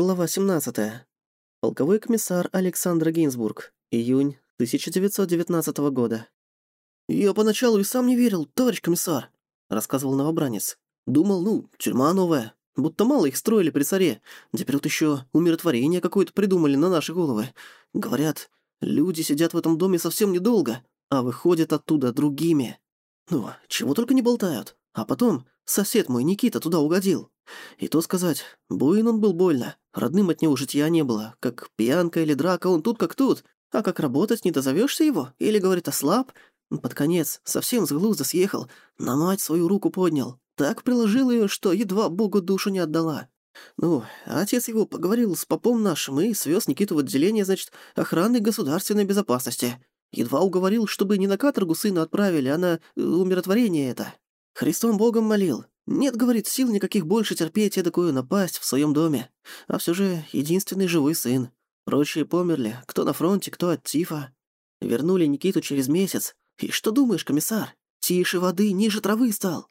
Глава 17. Полковой комиссар Александр Гейнсбург. Июнь 1919 года. «Я поначалу и сам не верил, товарищ комиссар», — рассказывал новобранец. «Думал, ну, тюрьма новая. Будто мало их строили при царе. Теперь вот еще умиротворение какое-то придумали на наши головы. Говорят, люди сидят в этом доме совсем недолго, а выходят оттуда другими. Ну, чего только не болтают. А потом сосед мой Никита туда угодил. И то сказать, буин он был больно, родным от него житья не было, как пьянка или драка, он тут как тут, а как работать не дозовешься его, или, говорит, ослаб, под конец совсем с глуза съехал, на мать свою руку поднял, так приложил ее, что едва Богу душу не отдала. Ну, отец его поговорил с попом нашим и свез Никиту в отделение, значит, охраны государственной безопасности. Едва уговорил, чтобы не на каторгу сына отправили, а на э, умиротворение это. Христом Богом молил, нет, говорит, сил никаких больше терпеть эдакую напасть в своем доме. А все же единственный живой сын. Прочие померли, кто на фронте, кто от тифа. Вернули Никиту через месяц. И что думаешь, комиссар? Тише воды, ниже травы стал.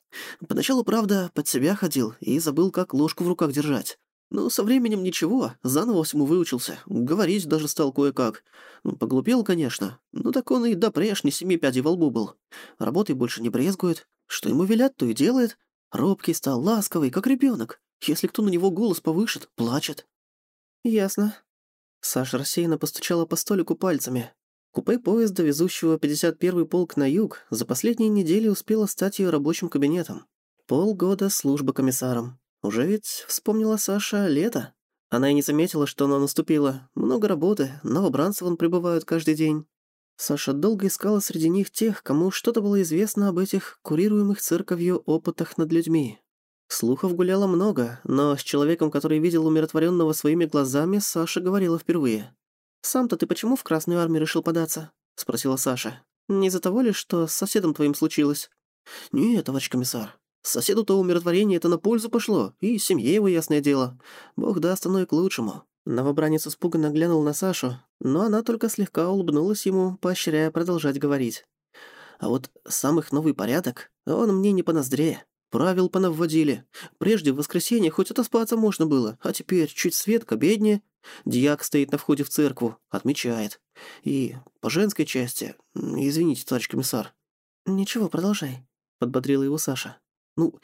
Поначалу, правда, под себя ходил и забыл, как ложку в руках держать. Но со временем ничего, заново всему выучился. Говорить даже стал кое-как. Ну, поглупел, конечно. Ну так он и до прежней семи пядей во лбу был. Работой больше не брезгует. Что ему велят, то и делает. Робкий стал, ласковый, как ребенок. Если кто на него голос повышит, плачет. Ясно. Саша рассеянно постучала по столику пальцами. Купе поезда, везущего 51-й полк на юг, за последние недели успело стать ее рабочим кабинетом. Полгода службы комиссаром. Уже ведь, вспомнила Саша, лето. Она и не заметила, что оно наступило. Много работы, новобранцев он прибывают каждый день. Саша долго искала среди них тех, кому что-то было известно об этих курируемых церковью опытах над людьми. Слухов гуляло много, но с человеком, который видел умиротворенного своими глазами, Саша говорила впервые. «Сам-то ты почему в Красную Армию решил податься?» — спросила Саша. «Не из-за того ли, что с соседом твоим случилось?» «Нет, товарищ комиссар. Соседу-то умиротворение это на пользу пошло, и семье его, ясное дело. Бог даст оно и к лучшему. Новобранец испуганно глянул на Сашу, но она только слегка улыбнулась ему, поощряя продолжать говорить. «А вот сам их новый порядок, он мне не по ноздре. Правил понавводили. Прежде в воскресенье хоть отоспаться можно было, а теперь чуть свет к обедне. Дьяк стоит на входе в церкву, отмечает. И по женской части... Извините, товарищ комиссар». «Ничего, продолжай», — подбодрила его Саша. «Ну,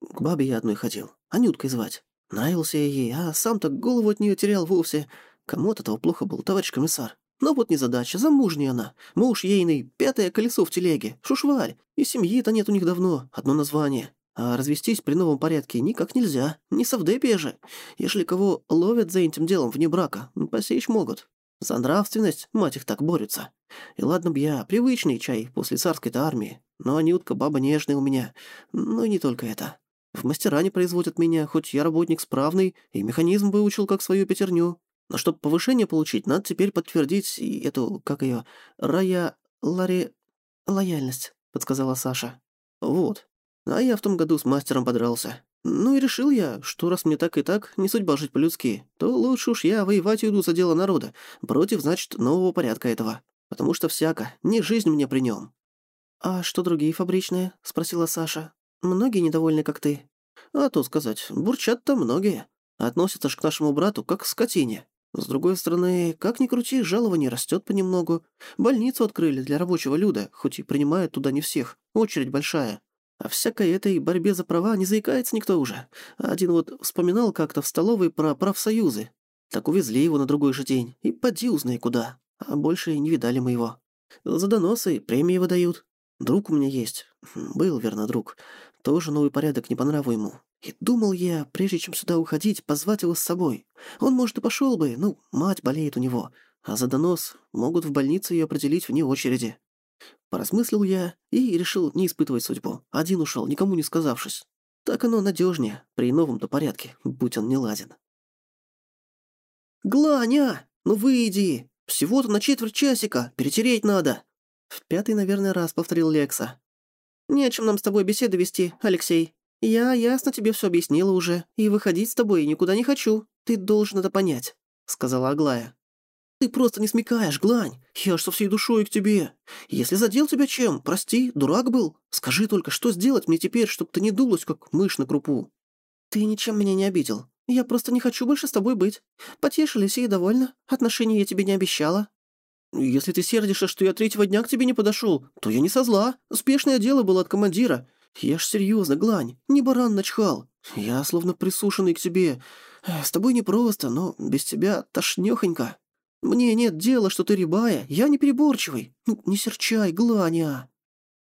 к бабе я одной ходил, Анюткой звать. Нравился я ей, а сам-то голову от нее терял вовсе. Кому от этого плохо было, товарищ комиссар? Но вот незадача, замужняя она. Муж ейный, пятое колесо в телеге, шушварь. И семьи-то нет у них давно, одно название. А развестись при новом порядке никак нельзя, не совдепия же. Если кого ловят за этим делом вне брака, посечь могут. За нравственность, мать их так борются. И ладно б я, привычный чай после царской-то армии. Но Анютка баба нежная у меня. Ну и не только это. В мастера не производят меня, хоть я работник справный и механизм выучил как свою пятерню. Но чтобы повышение получить, надо теперь подтвердить эту, как ее, рая... лари... лояльность», — подсказала Саша. «Вот. А я в том году с мастером подрался. Ну и решил я, что раз мне так и так не судьба жить по-людски, то лучше уж я воевать иду за дело народа, против, значит, нового порядка этого. Потому что всяко, не жизнь мне при нем. «А что другие фабричные?» — спросила Саша. Многие недовольны, как ты. А то сказать, бурчат-то многие. Относятся ж к нашему брату как к скотине. С другой стороны, как ни крути, жалование растет понемногу. Больницу открыли для рабочего люда, хоть и принимают туда не всех. Очередь большая. А всякой этой борьбе за права не заикается никто уже. Один вот вспоминал как-то в столовой про профсоюзы. Так увезли его на другой же день. И поди узнай куда. А больше не видали мы его. За доносы премии выдают. Друг у меня есть. Был, верно, друг. Тоже новый порядок не по нраву ему. И думал я, прежде чем сюда уходить, позвать его с собой. Он, может, и пошел бы, ну, мать болеет у него. А за донос могут в больнице ее определить вне очереди. Поразмыслил я и решил не испытывать судьбу. Один ушел, никому не сказавшись. Так оно надежнее при новом-то порядке, будь он не ладен. «Гланя, ну выйди! Всего-то на четверть часика, перетереть надо!» В пятый, наверное, раз повторил Лекса. «Не о чем нам с тобой беседы вести, Алексей. Я ясно тебе все объяснила уже, и выходить с тобой никуда не хочу. Ты должен это понять», — сказала Аглая. «Ты просто не смекаешь, Глань. Я ж со всей душой к тебе. Если задел тебя чем, прости, дурак был. Скажи только, что сделать мне теперь, чтобы ты не дулась, как мышь на крупу?» «Ты ничем меня не обидел. Я просто не хочу больше с тобой быть. Потешились и довольна. Отношений я тебе не обещала». «Если ты сердишься, что я третьего дня к тебе не подошел, то я не со зла. Успешное дело было от командира. Я ж серьезно, Глань, не баран начхал. Я словно присушенный к тебе. С тобой непросто, но без тебя тошнёхонько. Мне нет дела, что ты рябая, я не переборчивый. Ну, не серчай, Гланя».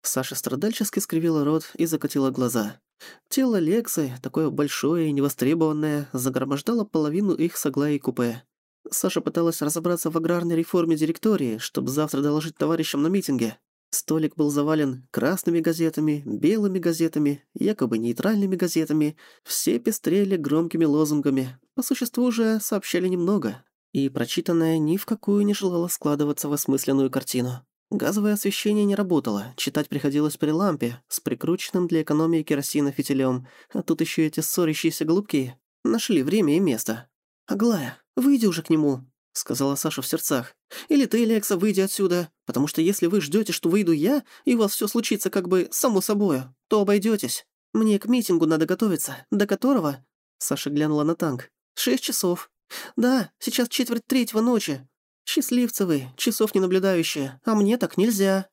Саша страдальчески скривила рот и закатила глаза. Тело Лексы, такое большое и невостребованное, загромождало половину их с Аглаей купе. Саша пыталась разобраться в аграрной реформе директории, чтобы завтра доложить товарищам на митинге. Столик был завален красными газетами, белыми газетами, якобы нейтральными газетами. Все пестрели громкими лозунгами. По существу же сообщали немного. И прочитанное ни в какую не желало складываться в осмысленную картину. Газовое освещение не работало, читать приходилось при лампе, с прикрученным для экономии керосина фитилем, а тут еще эти ссорящиеся голубки. Нашли время и место. «Аглая, выйди уже к нему», — сказала Саша в сердцах. «Или ты, Лекса, выйди отсюда, потому что если вы ждете, что выйду я, и у вас все случится как бы само собою, то обойдетесь. Мне к митингу надо готовиться, до которого...» Саша глянула на танк. «Шесть часов. Да, сейчас четверть третьего ночи. «Счастливцы вы, часов не наблюдающие, а мне так нельзя».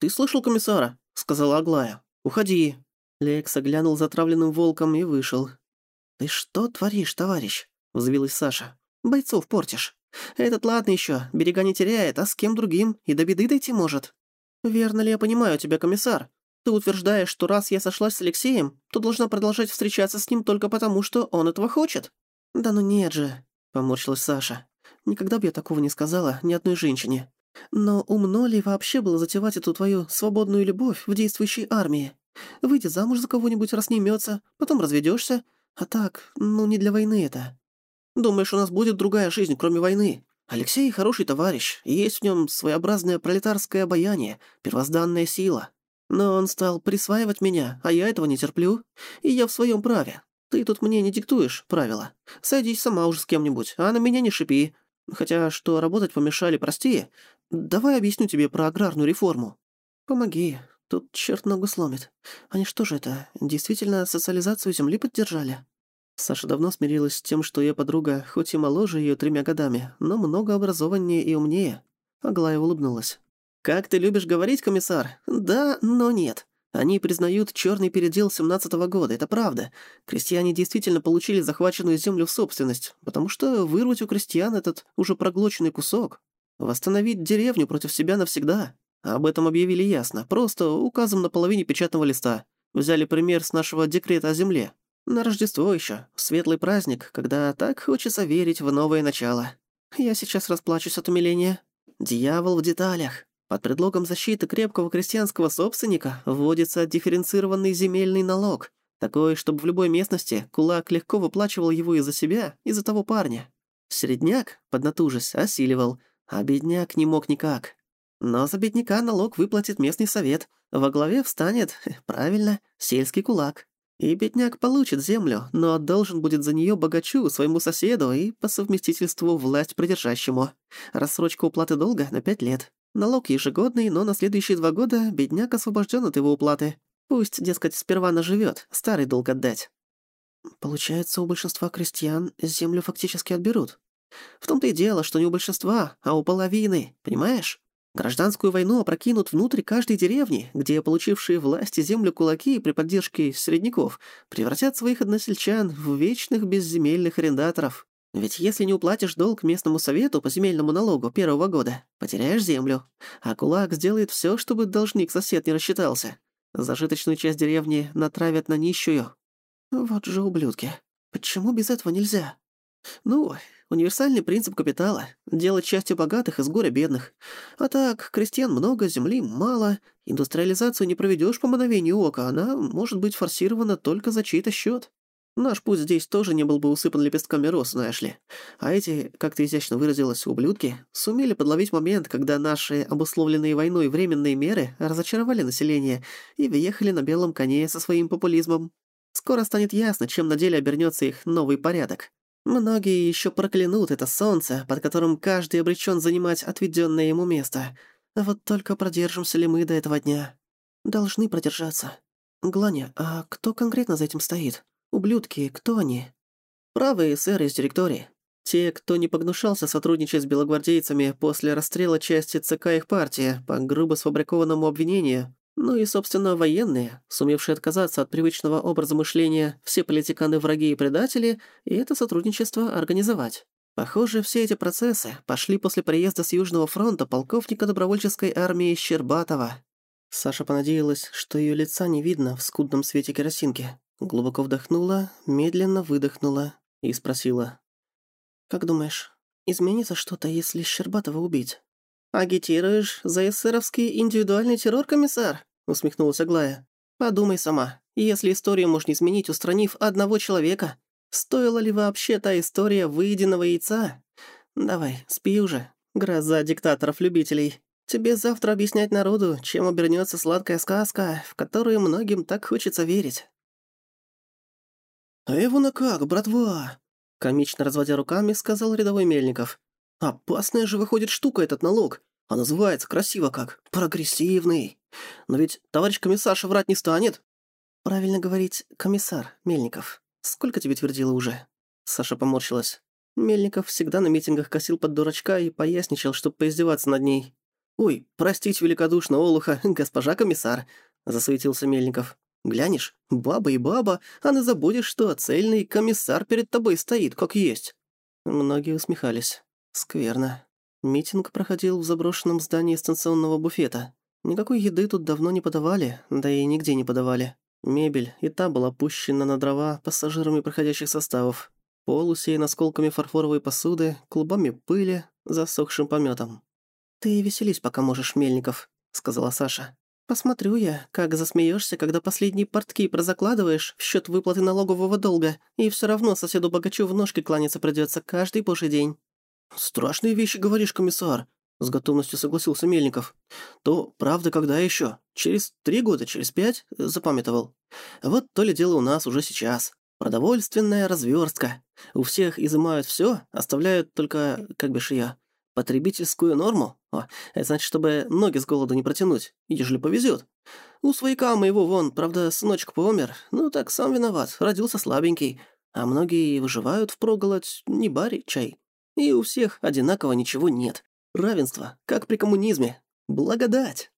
«Ты слышал комиссара?» — сказала Аглая. «Уходи». Лекс оглянул затравленным волком и вышел. «Ты что творишь, товарищ?» — взвилась Саша. «Бойцов портишь. Этот ладно еще, берега не теряет, а с кем другим и до беды дойти может». «Верно ли я понимаю тебя, комиссар? Ты утверждаешь, что раз я сошлась с Алексеем, то должна продолжать встречаться с ним только потому, что он этого хочет?» «Да ну нет же», — поморщилась Саша. Никогда бы я такого не сказала ни одной женщине. Но умно ли вообще было затевать эту твою свободную любовь в действующей армии? Выйди замуж за кого-нибудь, раз не имется, потом разведешься. А так, ну не для войны это. Думаешь, у нас будет другая жизнь, кроме войны? Алексей хороший товарищ, и есть в нем своеобразное пролетарское обаяние, первозданная сила. Но он стал присваивать меня, а я этого не терплю, и я в своем праве. Ты тут мне не диктуешь правила. Садись сама уже с кем-нибудь, а на меня не шипи. Хотя, что работать помешали, прости. Давай объясню тебе про аграрную реформу. Помоги. Тут черт ногу сломит. Они что же это, действительно социализацию земли поддержали? Саша давно смирилась с тем, что ее подруга, хоть и моложе ее тремя годами, но много образованнее и умнее. Аглая улыбнулась. «Как ты любишь говорить, комиссар? Да, но нет. Они признают черный передел 17 -го года, это правда. Крестьяне действительно получили захваченную землю в собственность, потому что вырвать у крестьян этот уже проглоченный кусок, восстановить деревню против себя навсегда. Об этом объявили ясно, просто указом на половине печатного листа. Взяли пример с нашего декрета о земле. На Рождество еще, светлый праздник, когда так хочется верить в новое начало. Я сейчас расплачусь от умиления. Дьявол в деталях. Под предлогом защиты крепкого крестьянского собственника вводится дифференцированный земельный налог, такой, чтобы в любой местности кулак легко выплачивал его из-за себя, из-за того парня. Средняк, поднатужись, осиливал, а бедняк не мог никак. Но за бедняка налог выплатит местный совет. Во главе встанет, правильно, сельский кулак. И бедняк получит землю, но должен будет за нее богачу, своему соседу и по совместительству власть придержащему. Рассрочка уплаты долга на пять лет. Налог ежегодный, но на следующие два года бедняк освобожден от его уплаты. Пусть, дескать, сперва наживет, старый долг отдать. Получается, у большинства крестьян землю фактически отберут. В том-то и дело, что не у большинства, а у половины, понимаешь? Гражданскую войну опрокинут внутрь каждой деревни, где получившие власти землю кулаки при поддержке средняков превратят своих односельчан в вечных безземельных арендаторов. Ведь если не уплатишь долг местному совету по земельному налогу первого года, потеряешь землю. А кулак сделает все, чтобы должник-сосед не рассчитался. Зажиточную часть деревни натравят на нищую. Вот же ублюдки. Почему без этого нельзя? Ну, универсальный принцип капитала — делать частью богатых из горя бедных. А так, крестьян много, земли мало, индустриализацию не проведешь по мановению ока, она может быть форсирована только за чей-то счет. Наш путь здесь тоже не был бы усыпан лепестками роз, знаешь ли. А эти, как ты изящно выразилась, ублюдки, сумели подловить момент, когда наши обусловленные войной временные меры разочаровали население и въехали на белом коне со своим популизмом. Скоро станет ясно, чем на деле обернется их новый порядок. Многие еще проклянут это солнце, под которым каждый обречен занимать отведенное ему место. Вот только продержимся ли мы до этого дня? Должны продержаться. Гланя, а кто конкретно за этим стоит? Ублюдки, кто они?» Правые сэры из директории. Те, кто не погнушался сотрудничать с белогвардейцами после расстрела части ЦК их партии по грубо сфабрикованному обвинению, ну и, собственно, военные, сумевшие отказаться от привычного образа мышления «все политиканы враги и предатели» и это сотрудничество организовать. Похоже, все эти процессы пошли после приезда с Южного фронта полковника добровольческой армии Щербатова. Саша понадеялась, что ее лица не видно в скудном свете керосинки. Глубоко вдохнула, медленно выдохнула и спросила. «Как думаешь, изменится что-то, если Щербатова убить?» «Агитируешь за эсеровский индивидуальный террор, комиссар?» Усмехнулась Аглая. «Подумай сама, если историю можно изменить, устранив одного человека, стоила ли вообще та история выеденного яйца? Давай, спи уже, гроза диктаторов-любителей. Тебе завтра объяснять народу, чем обернется сладкая сказка, в которую многим так хочется верить». «А его на как, братва?» Комично разводя руками, сказал рядовой Мельников. «Опасная же выходит штука этот налог. А называется красиво как «прогрессивный». Но ведь товарищ комиссарша врать не станет. Правильно говорить «комиссар, Мельников». Сколько тебе твердила уже?» Саша поморщилась. Мельников всегда на митингах косил под дурачка и поясничал, чтобы поиздеваться над ней. «Ой, простите великодушно, Олуха, госпожа комиссар», — засуетился Мельников. «Глянешь, баба и баба, а не забудешь, что цельный комиссар перед тобой стоит, как есть». Многие усмехались. Скверно. Митинг проходил в заброшенном здании станционного буфета. Никакой еды тут давно не подавали, да и нигде не подавали. Мебель и та была пущена на дрова пассажирами проходящих составов. Пол усеян осколками фарфоровой посуды, клубами пыли, засохшим пометом. «Ты веселись, пока можешь, Мельников», — сказала Саша. Посмотрю я, как засмеешься, когда последние портки прозакладываешь в счет выплаты налогового долга, и все равно соседу-богачу в ножки кланяться придется каждый божий день». «Страшные вещи говоришь, комиссар», — с готовностью согласился Мельников. «То правда когда еще? Через три года, через пять?» — запамятовал. «Вот то ли дело у нас уже сейчас. Продовольственная разверстка. У всех изымают все, оставляют только, как бишь я, Потребительскую норму? О, это значит, чтобы ноги с голоду не протянуть, ежели повезет. У свояка моего вон, правда, сыночек помер. Ну так сам виноват, родился слабенький. А многие выживают впроголодь, не бари, чай. И у всех одинаково ничего нет. Равенство, как при коммунизме. Благодать.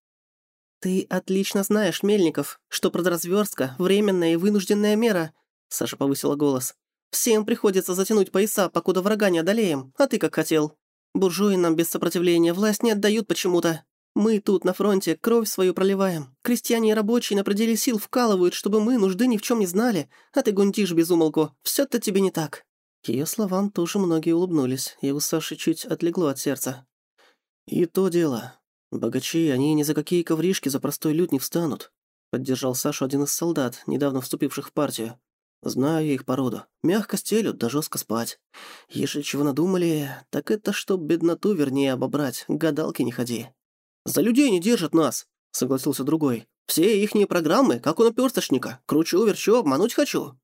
«Ты отлично знаешь, Мельников, что продразверстка — временная и вынужденная мера», — Саша повысила голос. «Всем приходится затянуть пояса, покуда врага не одолеем, а ты как хотел». Буржуи нам без сопротивления власть не отдают почему-то. Мы тут на фронте кровь свою проливаем. Крестьяне и рабочие на пределе сил вкалывают, чтобы мы нужды ни в чем не знали. А ты гунтишь без умолку. все то тебе не так». К её словам тоже многие улыбнулись, и у Саши чуть отлегло от сердца. «И то дело. Богачи, они ни за какие ковришки за простой люд не встанут», поддержал Сашу один из солдат, недавно вступивших в партию. Знаю их породу. Мягко стелют, да жестко спать. Если чего надумали, так это чтоб бедноту вернее обобрать, гадалки не ходи. За людей не держат нас, согласился другой. Все ихние программы, как у наперсточника. Кручу-верчу, обмануть хочу.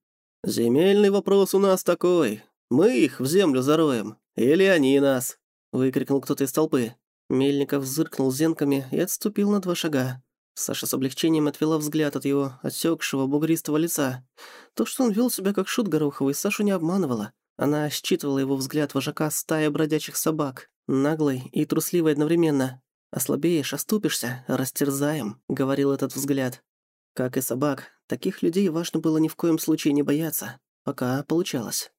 Земельный вопрос у нас такой. Мы их в землю зароем. Или они нас, выкрикнул кто-то из толпы. Мельников зыркнул зенками и отступил на два шага. Саша с облегчением отвела взгляд от его отсекшего бугристого лица. То, что он вел себя как шут гороховый, Сашу не обманывало. Она считывала его взгляд вожака стаи бродячих собак, наглый и трусливый одновременно. «Ослабеешь, оступишься, растерзаем», — говорил этот взгляд. Как и собак, таких людей важно было ни в коем случае не бояться. Пока получалось.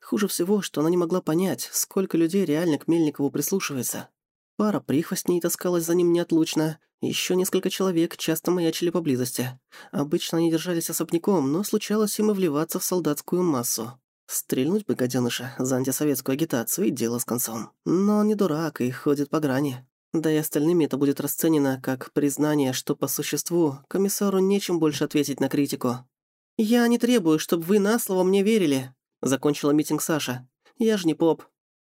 Хуже всего, что она не могла понять, сколько людей реально к Мельникову прислушивается. Пара прихвостней таскалась за ним неотлучно, еще несколько человек часто маячили поблизости. Обычно они держались особняком, но случалось им и вливаться в солдатскую массу. Стрельнуть бы гаденыша за антисоветскую агитацию и дело с концом. Но он не дурак и ходит по грани. Да и остальными это будет расценено как признание, что по существу комиссару нечем больше ответить на критику. «Я не требую, чтобы вы на слово мне верили», — закончила митинг Саша. «Я же не поп.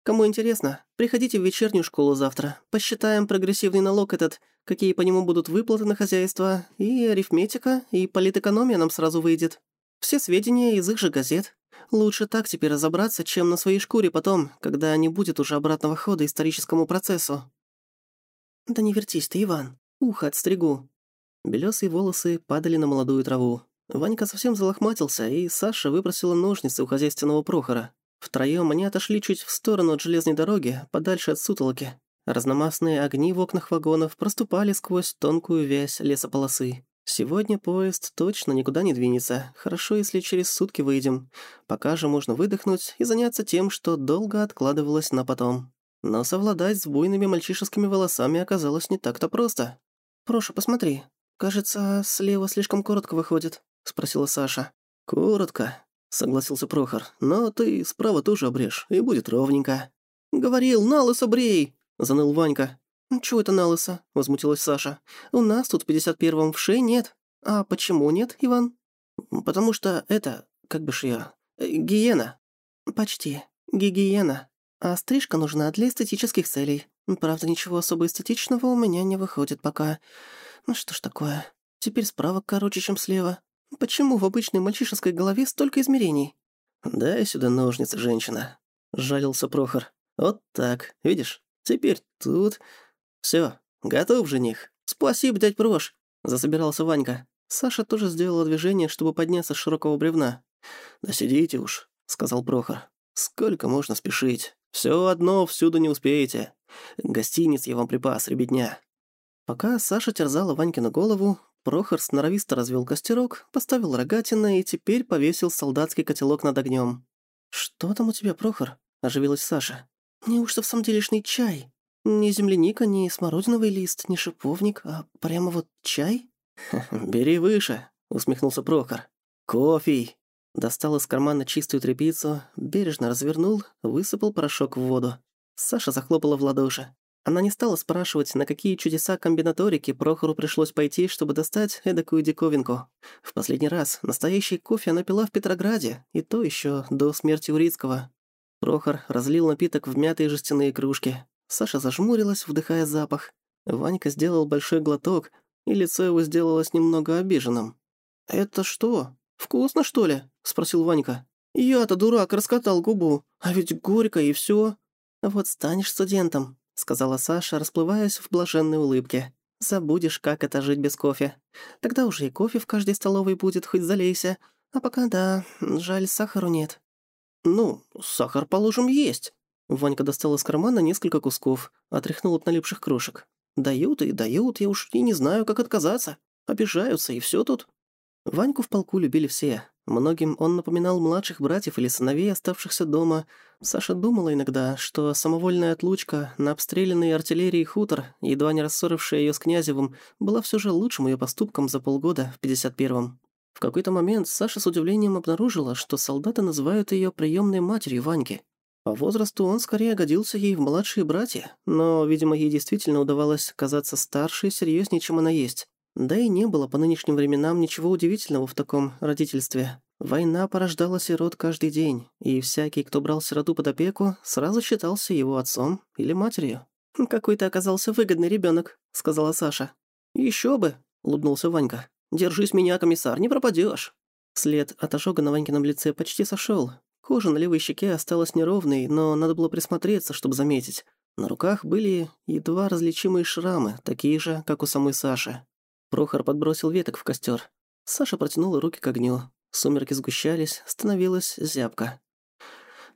Кому интересно, приходите в вечернюю школу завтра. Посчитаем прогрессивный налог этот, какие по нему будут выплаты на хозяйство, и арифметика, и политэкономия нам сразу выйдет. Все сведения из их же газет. Лучше так теперь разобраться, чем на своей шкуре потом, когда не будет уже обратного хода историческому процессу. Да не вертись ты, Иван. Ухо отстригу. Белёсые волосы падали на молодую траву. Ванька совсем залохматился, и Саша выбросила ножницы у хозяйственного Прохора. Втроём они отошли чуть в сторону от железной дороги, подальше от сутолоки. Разномастные огни в окнах вагонов проступали сквозь тонкую вязь лесополосы. Сегодня поезд точно никуда не двинется. Хорошо, если через сутки выйдем. Пока же можно выдохнуть и заняться тем, что долго откладывалось на потом. Но совладать с буйными мальчишескими волосами оказалось не так-то просто. «Прошу, посмотри. Кажется, слева слишком коротко выходит», — спросила Саша. «Коротко», — согласился Прохор. «Но ты справа тоже обрежь, и будет ровненько». «Говорил, на лысо брей!» — заныл Ванька. «Чего это на лысо?» — возмутилась Саша. «У нас тут в 51-м вшей нет». «А почему нет, Иван?» «Потому что это, как бы ж я, э, гиена». «Почти. Гигиена. А стрижка нужна для эстетических целей. Правда, ничего особо эстетичного у меня не выходит пока. Ну что ж такое? Теперь справа короче, чем слева. Почему в обычной мальчишеской голове столько измерений?» «Дай сюда ножницы, женщина», — жалился Прохор. «Вот так, видишь? Теперь тут, все, готов жених. Спасибо, дядь Прош. Засобирался Ванька. Саша тоже сделала движение, чтобы подняться с широкого бревна. «Да сидите уж», — сказал Прохор. «Сколько можно спешить? Все одно всюду не успеете. Гостиниц я вам припас, ребятня». Пока Саша терзала Ванькину голову, Прохор сноровисто развел костерок, поставил рогатина и теперь повесил солдатский котелок над огнем. «Что там у тебя, Прохор?» – оживилась Саша. «Неужто в самом делешный чай?» Не земляника, не смородиновый лист, не шиповник, а прямо вот чай? «Бери выше», — усмехнулся Прохор. «Кофе!» Достал из кармана чистую тряпицу, бережно развернул, высыпал порошок в воду. Саша захлопала в ладоши. Она не стала спрашивать, на какие чудеса комбинаторики Прохору пришлось пойти, чтобы достать эдакую диковинку. В последний раз настоящий кофе она пила в Петрограде, и то еще до смерти Урицкого. Прохор разлил напиток в мятые жестяные кружки. Саша зажмурилась, вдыхая запах. Ванька сделал большой глоток, и лицо его сделалось немного обиженным. «Это что? Вкусно, что ли?» — спросил Ванька. «Я-то, дурак, раскатал губу, а ведь горько и все. «Вот станешь студентом», — сказала Саша, расплываясь в блаженной улыбке. «Забудешь, как это жить без кофе. Тогда уже и кофе в каждой столовой будет, хоть залейся. А пока да, жаль, сахару нет». «Ну, сахар, положим, есть», Ванька достал из кармана несколько кусков, отряхнул от налипших крошек. «Дают и дают, я уж и не знаю, как отказаться. Обижаются, и все тут». Ваньку в полку любили все. Многим он напоминал младших братьев или сыновей, оставшихся дома. Саша думала иногда, что самовольная отлучка на обстрелянный артиллерией хутор, едва не рассорившая ее с Князевым, была все же лучшим ее поступком за полгода в 51-м. В какой-то момент Саша с удивлением обнаружила, что солдаты называют ее приемной матерью Ваньки. По возрасту он скорее годился ей в младшие братья, но, видимо, ей действительно удавалось казаться старше и серьезнее, чем она есть. Да и не было по нынешним временам ничего удивительного в таком родительстве. Война порождала сирот каждый день, и всякий, кто брал сироту под опеку, сразу считался его отцом или матерью. «Какой ты оказался выгодный ребенок, сказала Саша. Еще бы!» — улыбнулся Ванька. «Держись меня, комиссар, не пропадешь. След от ожога на Ванькином лице почти сошел, Кожа на левой щеке осталась неровной, но надо было присмотреться, чтобы заметить. На руках были едва различимые шрамы, такие же, как у самой Саши. Прохор подбросил веток в костер. Саша протянула руки к огню. Сумерки сгущались, становилась зябко.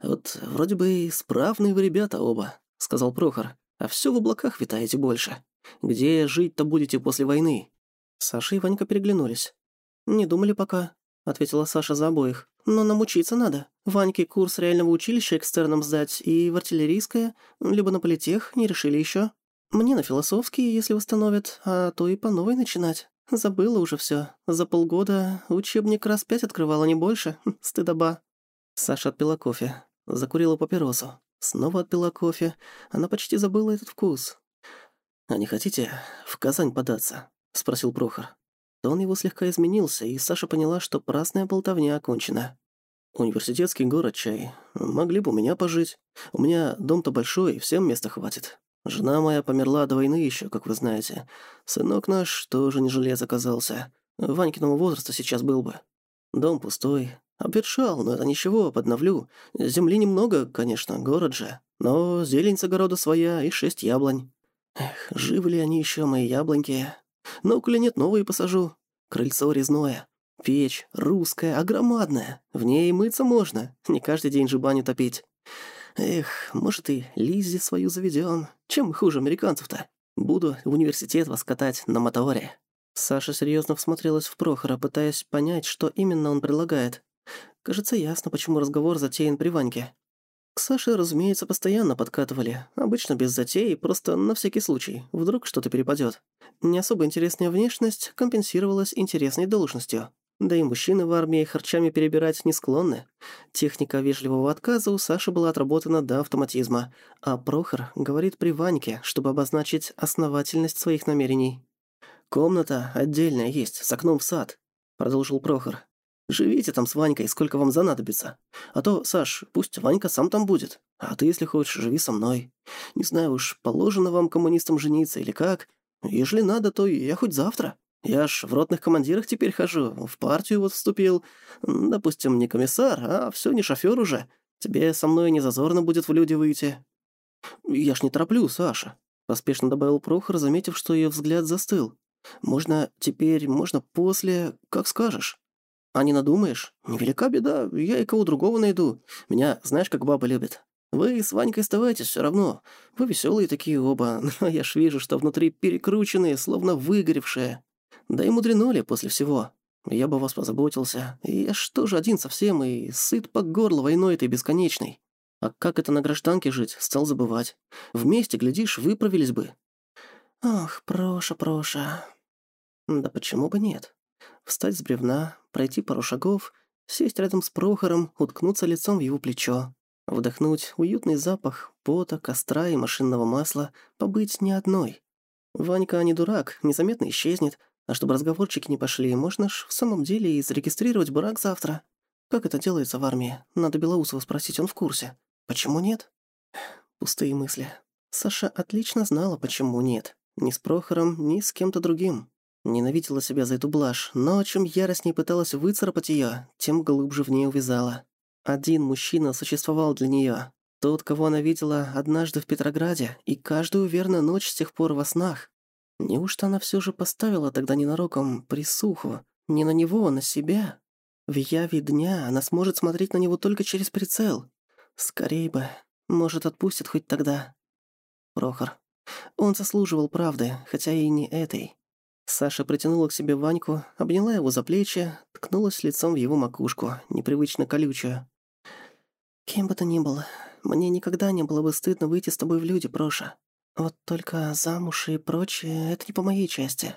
«Вот вроде бы исправные вы ребята оба», — сказал Прохор. «А все в облаках витаете больше. Где жить-то будете после войны?» Саша и Ванька переглянулись. «Не думали пока», — ответила Саша за обоих. «Но нам учиться надо. Ваньке курс реального училища экстерном сдать и в артиллерийское, либо на политех, не решили еще. Мне на философский, если восстановят, а то и по новой начинать. Забыла уже все. За полгода учебник раз пять открывала, не больше. Стыдоба». Саша отпила кофе, закурила папиросу. Снова отпила кофе. Она почти забыла этот вкус. «А не хотите в Казань податься?» — спросил Прохор. Тон его слегка изменился, и Саша поняла, что праздная болтовня окончена. «Университетский город, чай. Могли бы у меня пожить. У меня дом-то большой, всем места хватит. Жена моя померла до войны еще, как вы знаете. Сынок наш тоже не желез оказался. Ванькиного возраста сейчас был бы. Дом пустой. Обветшал, но это ничего, подновлю. Земли немного, конечно, город же. Но зелень с огорода своя и шесть яблонь. Эх, живы ли они еще, мои яблоньки?» Ну, коли нет, новые посажу. Крыльцо резное. Печь русская, а громадная. В ней мыться можно. Не каждый день же баню топить. Эх, может и Лиззи свою заведем. Чем хуже американцев-то? Буду в университет вас катать на моторе». Саша серьезно всмотрелась в Прохора, пытаясь понять, что именно он предлагает. Кажется, ясно, почему разговор затеян при Ваньке. К Саше, разумеется, постоянно подкатывали. Обычно без затей, просто на всякий случай. Вдруг что-то перепадет. Не особо интересная внешность компенсировалась интересной должностью. Да и мужчины в армии харчами перебирать не склонны. Техника вежливого отказа у Саши была отработана до автоматизма, а Прохор говорит при Ваньке, чтобы обозначить основательность своих намерений. «Комната отдельная есть, с окном в сад», — продолжил Прохор. Живите там с Ванькой, сколько вам занадобится. А то, Саш, пусть Ванька сам там будет. А ты, если хочешь, живи со мной. Не знаю уж, положено вам коммунистам жениться или как. Если надо, то я хоть завтра. Я ж в ротных командирах теперь хожу, в партию вот вступил. Допустим, не комиссар, а все не шофер уже. Тебе со мной не зазорно будет в люди выйти. Я ж не тороплю, Саша. Поспешно добавил Прохор, заметив, что ее взгляд застыл. Можно теперь, можно после, как скажешь. А не надумаешь? Невелика беда, я и кого другого найду. Меня знаешь, как баба любит. Вы с Ванькой оставайтесь все равно. Вы веселые такие оба, но я ж вижу, что внутри перекрученные, словно выгоревшие. Да и мудрено ли после всего? Я бы вас позаботился. Я что же один совсем и сыт по горло войной этой бесконечной. А как это на гражданке жить, стал забывать. Вместе, глядишь, выправились бы. Ах, Проша, Проша. Да почему бы нет? Встать с бревна, пройти пару шагов, сесть рядом с Прохором, уткнуться лицом в его плечо, вдохнуть уютный запах пота, костра и машинного масла, побыть не одной. Ванька не дурак, незаметно исчезнет, а чтобы разговорчики не пошли, можно ж в самом деле и зарегистрировать брак завтра. Как это делается в армии? Надо Белоусова спросить, он в курсе. Почему нет? Пустые мысли. Саша отлично знала, почему нет. Ни с Прохором, ни с кем-то другим. Ненавидела себя за эту блажь, но чем яростнее пыталась выцарапать ее, тем глубже в ней увязала. Один мужчина существовал для нее. Тот, кого она видела однажды в Петрограде, и каждую верную ночь с тех пор во снах. Неужто она все же поставила тогда ненароком присуху? Не на него, а на себя? В яве дня она сможет смотреть на него только через прицел. Скорей бы. Может, отпустит хоть тогда. Прохор. Он заслуживал правды, хотя и не этой. Саша притянула к себе Ваньку, обняла его за плечи, ткнулась лицом в его макушку, непривычно колючую. «Кем бы то ни было, мне никогда не было бы стыдно выйти с тобой в люди, Проша. Вот только замуж и прочее — это не по моей части.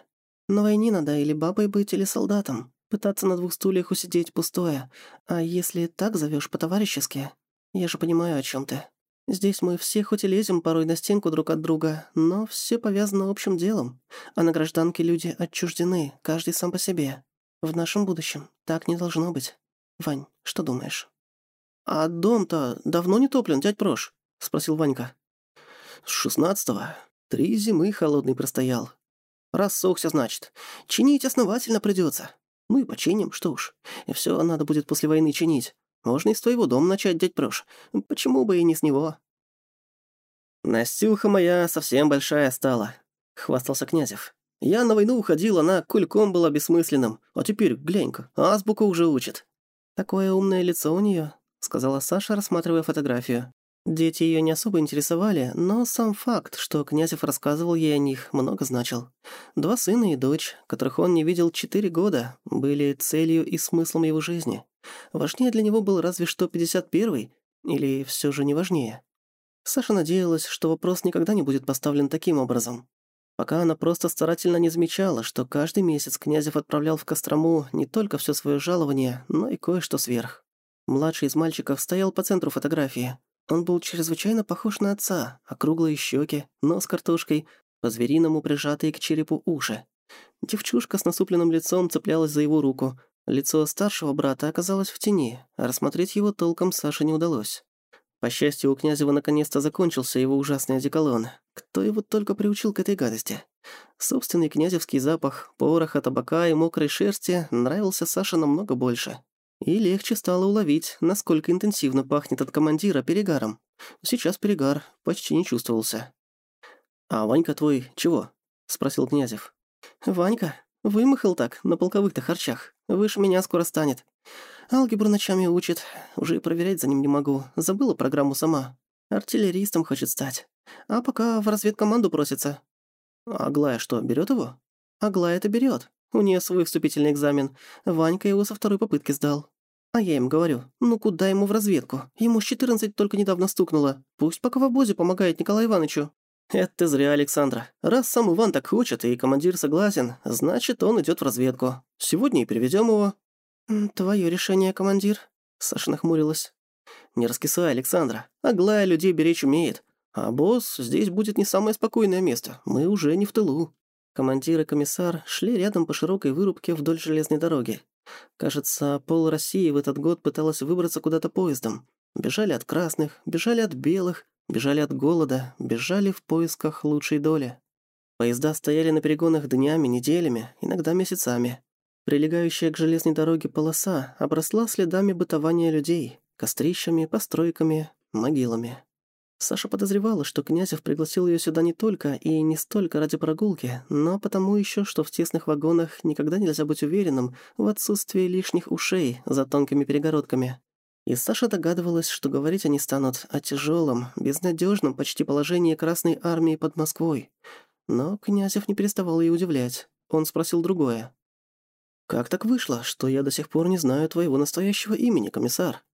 На войне надо или бабой быть, или солдатом. Пытаться на двух стульях усидеть пустое. А если так зовешь по-товарищески, я же понимаю, о чем ты. Здесь мы все хоть и лезем порой на стенку друг от друга, но все повязано общим делом. А на гражданке люди отчуждены, каждый сам по себе. В нашем будущем так не должно быть. Вань, что думаешь?» «А дом-то давно не топлен, дядь Прош?» — спросил Ванька. «С шестнадцатого. Три зимы холодный простоял. Рассохся, значит. Чинить основательно придется. Ну и починим, что уж. И все надо будет после войны чинить. Можно и с твоего дома начать, дядь Прош. Почему бы и не с него?» «Настюха моя совсем большая стала», — хвастался Князев. «Я на войну уходил, она кульком была бессмысленным. А теперь, глянь-ка, азбуку уже учит». «Такое умное лицо у нее, сказала Саша, рассматривая фотографию. Дети ее не особо интересовали, но сам факт, что Князев рассказывал ей о них, много значил. Два сына и дочь, которых он не видел четыре года, были целью и смыслом его жизни. Важнее для него был разве что 51-й, или все же не важнее. Саша надеялась, что вопрос никогда не будет поставлен таким образом. Пока она просто старательно не замечала, что каждый месяц Князев отправлял в Кострому не только все свое жалование, но и кое-что сверх. Младший из мальчиков стоял по центру фотографии. Он был чрезвычайно похож на отца, округлые щеки, нос картошкой, по-звериному прижатые к черепу уши. Девчушка с насупленным лицом цеплялась за его руку, Лицо старшего брата оказалось в тени, а рассмотреть его толком Саше не удалось. По счастью, у Князева наконец-то закончился его ужасный одеколон. Кто его только приучил к этой гадости? Собственный князевский запах, пороха, табака и мокрой шерсти нравился Саше намного больше. И легче стало уловить, насколько интенсивно пахнет от командира перегаром. Сейчас перегар почти не чувствовался. «А Ванька твой чего?» — спросил Князев. «Ванька? Вымахал так, на полковых-то харчах. Выше меня скоро станет. Алгебру ночами учит. Уже и проверять за ним не могу. Забыла программу сама. Артиллеристом хочет стать. А пока в разведкоманду просится. Аглая что, берет его? Аглая это берет. У нее свой вступительный экзамен. Ванька его со второй попытки сдал. А я им говорю, ну куда ему в разведку? Ему с 14 только недавно стукнуло. Пусть пока в обозе помогает Николаю Ивановичу. Это ты зря, Александра. Раз сам Иван так хочет, и командир согласен, значит, он идет в разведку. Сегодня и переведем его. Твое решение, командир. Саша нахмурилась. Не раскисай, Александра. Аглая людей беречь умеет. А босс здесь будет не самое спокойное место. Мы уже не в тылу. Командир и комиссар шли рядом по широкой вырубке вдоль железной дороги. Кажется, пол России в этот год пыталась выбраться куда-то поездом. Бежали от красных, бежали от белых, бежали от голода, бежали в поисках лучшей доли. Поезда стояли на перегонах днями, неделями, иногда месяцами. Прилегающая к железной дороге полоса обросла следами бытования людей, кострищами, постройками, могилами. Саша подозревала, что Князев пригласил ее сюда не только и не столько ради прогулки, но потому еще, что в тесных вагонах никогда нельзя быть уверенным в отсутствии лишних ушей за тонкими перегородками. И Саша догадывалась, что говорить они станут о тяжелом, безнадежном почти положении Красной Армии под Москвой. Но Князев не переставал ее удивлять. Он спросил другое. «Как так вышло, что я до сих пор не знаю твоего настоящего имени, комиссар?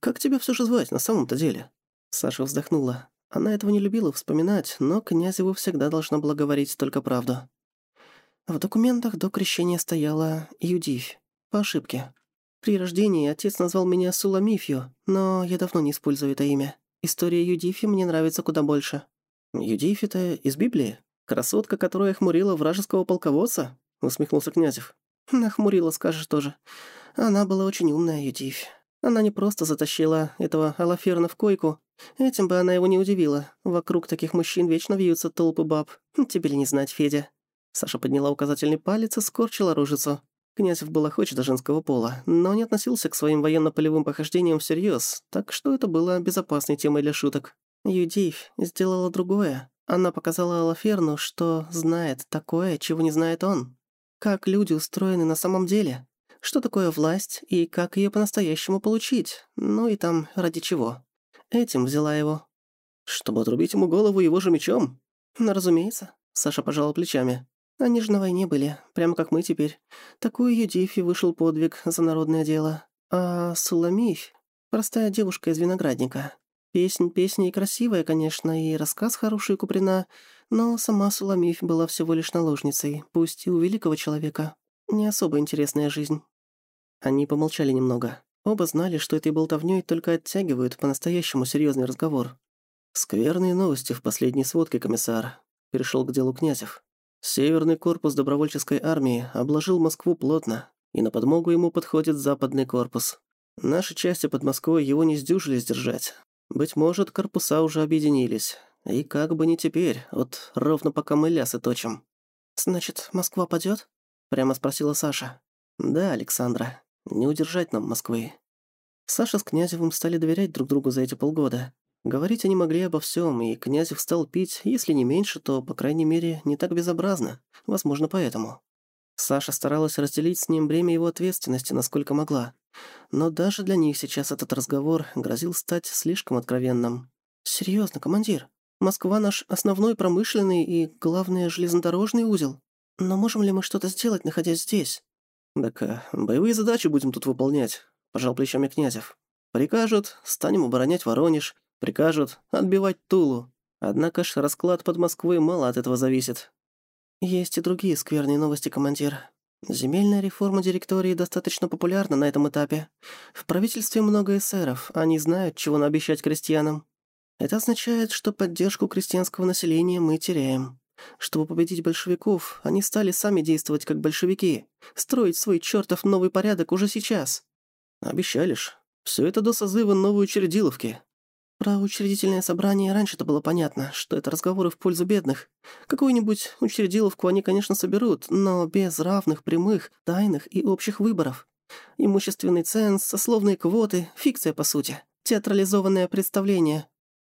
Как тебя все же звать на самом-то деле?» Саша вздохнула. Она этого не любила вспоминать, но Князеву всегда должна была говорить только правду. В документах до крещения стояла Юдивь. По ошибке. При рождении отец назвал меня Суламифью, но я давно не использую это имя. История Юдифи мне нравится куда больше. Юдифь — это из Библии? Красотка, которая хмурила вражеского полководца? Усмехнулся Князев. Нахмурила, скажешь тоже. Она была очень умная, Юдифь. Она не просто затащила этого Алаферна в койку. Этим бы она его не удивила. Вокруг таких мужчин вечно вьются толпы баб. Тебе ли не знать, Федя?» Саша подняла указательный палец и скорчила рожицу. Князев был охоч до женского пола, но не относился к своим военно-полевым похождениям всерьез, так что это было безопасной темой для шуток. Юдив сделала другое. Она показала Алаферну, что знает такое, чего не знает он. Как люди устроены на самом деле что такое власть и как ее по-настоящему получить, ну и там ради чего. Этим взяла его. Чтобы отрубить ему голову его же мечом? Ну, разумеется, Саша пожала плечами. Они же на войне были, прямо как мы теперь. Такую Юдифи вышел подвиг за народное дело. А Суламифь — простая девушка из виноградника. Песнь песня и красивая, конечно, и рассказ хороший Куприна, но сама Суламифь была всего лишь наложницей, пусть и у великого человека. Не особо интересная жизнь. Они помолчали немного. Оба знали, что этой болтовнёй только оттягивают по-настоящему серьёзный разговор. «Скверные новости в последней сводке, комиссар», — перешёл к делу Князев. «Северный корпус добровольческой армии обложил Москву плотно, и на подмогу ему подходит западный корпус. Наши части под Москвой его не сдюжили сдержать. Быть может, корпуса уже объединились. И как бы не теперь, вот ровно пока мы лясы точим». «Значит, Москва падёт?» — прямо спросила Саша. «Да, Александра, не удержать нам Москвы». Саша с Князевым стали доверять друг другу за эти полгода. Говорить они могли обо всем, и Князев стал пить, если не меньше, то, по крайней мере, не так безобразно. Возможно, поэтому. Саша старалась разделить с ним бремя его ответственности, насколько могла. Но даже для них сейчас этот разговор грозил стать слишком откровенным. «Серьезно, командир? Москва наш основной промышленный и, главное, железнодорожный узел. Но можем ли мы что-то сделать, находясь здесь?» «Так а, боевые задачи будем тут выполнять», — пожал плечами Князев. «Прикажут, станем оборонять Воронеж. Прикажут, отбивать Тулу. Однако ж расклад под Москвой мало от этого зависит». «Есть и другие скверные новости, командир. Земельная реформа директории достаточно популярна на этом этапе. В правительстве много эсеров, они знают, чего наобещать крестьянам. Это означает, что поддержку крестьянского населения мы теряем. Чтобы победить большевиков, они стали сами действовать как большевики, строить свой чертов новый порядок уже сейчас. Обещали ж. Все это до созыва новой учредиловки. Про учредительное собрание раньше-то было понятно, что это разговоры в пользу бедных. Какую-нибудь учредиловку они, конечно, соберут, но без равных, прямых, тайных и общих выборов. Имущественный ценз, сословные квоты, фикция, по сути. Театрализованное представление.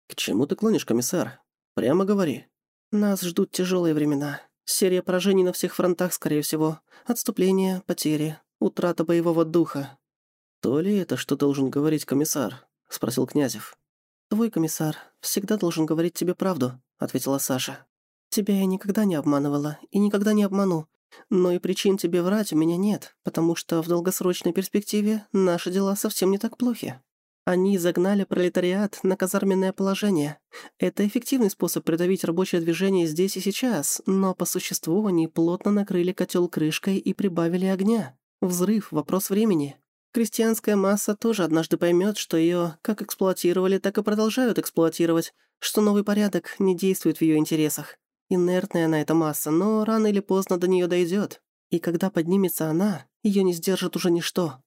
К чему ты клонишь, комиссар? Прямо говори. Нас ждут тяжелые времена. Серия поражений на всех фронтах, скорее всего. Отступление, потери. утрата боевого духа». «То ли это, что должен говорить комиссар?» — спросил Князев. «Твой комиссар всегда должен говорить тебе правду», — ответила Саша. «Тебя я никогда не обманывала и никогда не обману. Но и причин тебе врать у меня нет, потому что в долгосрочной перспективе наши дела совсем не так плохи. Они загнали пролетариат на казарменное положение. Это эффективный способ придавить рабочее движение здесь и сейчас, но по существу они плотно накрыли котел крышкой и прибавили огня. Взрыв — вопрос времени. Крестьянская масса тоже однажды поймет, что ее как эксплуатировали, так и продолжают эксплуатировать, что новый порядок не действует в ее интересах. Инертная она эта масса, но рано или поздно до нее дойдет. И когда поднимется она, ее не сдержит уже ничто.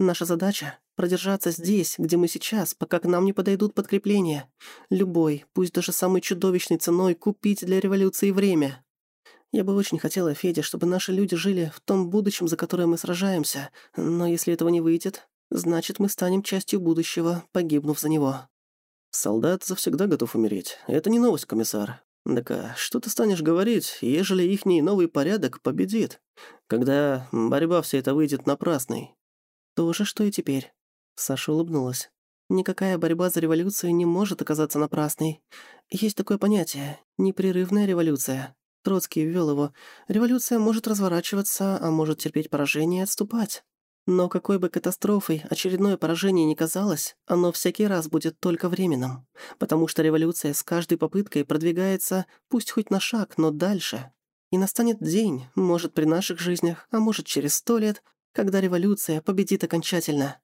Наша задача — продержаться здесь, где мы сейчас, пока к нам не подойдут подкрепления. Любой, пусть даже самой чудовищной ценой, купить для революции время. Я бы очень хотела, Федя, чтобы наши люди жили в том будущем, за которое мы сражаемся. Но если этого не выйдет, значит, мы станем частью будущего, погибнув за него. Солдат завсегда готов умереть. Это не новость, комиссар. Так а что ты станешь говорить, ежели ихний новый порядок победит? Когда борьба вся эта выйдет напрасной? То же, что и теперь. Саша улыбнулась. Никакая борьба за революцию не может оказаться напрасной. Есть такое понятие — непрерывная революция. Троцкий ввел его. Революция может разворачиваться, а может терпеть поражение и отступать. Но какой бы катастрофой очередное поражение ни казалось, оно всякий раз будет только временным, потому что революция с каждой попыткой продвигается, пусть хоть на шаг, но дальше. И настанет день, может, при наших жизнях, а может, через сто лет, когда революция победит окончательно.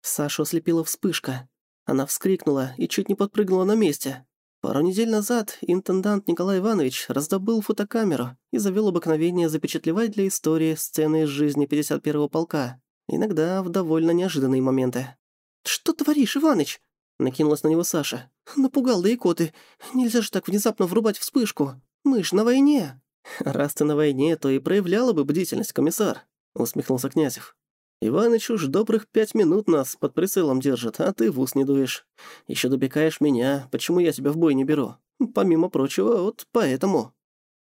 Сашу ослепила вспышка. Она вскрикнула и чуть не подпрыгнула на месте. Пару недель назад интендант Николай Иванович раздобыл фотокамеру и завел обыкновение запечатлевать для истории сцены из жизни 51-го полка, иногда в довольно неожиданные моменты. «Что творишь, Иваныч?» — накинулась на него Саша. «Напугал да икоты. Нельзя же так внезапно врубать вспышку. Мы ж на войне». «Раз ты на войне, то и проявляла бы бдительность, комиссар», — усмехнулся Князев. Иваныч уж добрых пять минут нас под прицелом держит, а ты в ус не дуешь. Еще допекаешь меня, почему я тебя в бой не беру. Помимо прочего, вот поэтому».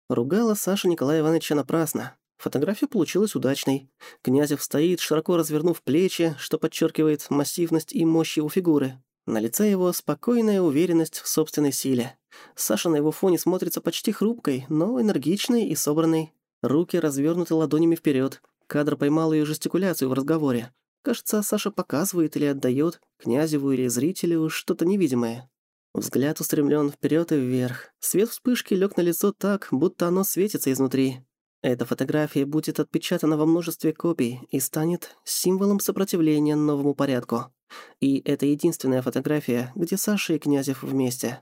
Ругала Саша Николая Ивановича напрасно. Фотография получилась удачной. Князев стоит, широко развернув плечи, что подчеркивает массивность и мощь его фигуры. На лице его спокойная уверенность в собственной силе. Саша на его фоне смотрится почти хрупкой, но энергичной и собранной. Руки развернуты ладонями вперед, Кадр поймал ее жестикуляцию в разговоре. Кажется, Саша показывает или отдает князеву или зрителю что-то невидимое. Взгляд устремлен вперед и вверх. Свет вспышки лег на лицо так, будто оно светится изнутри. Эта фотография будет отпечатана во множестве копий и станет символом сопротивления новому порядку. И это единственная фотография, где Саша и Князев вместе.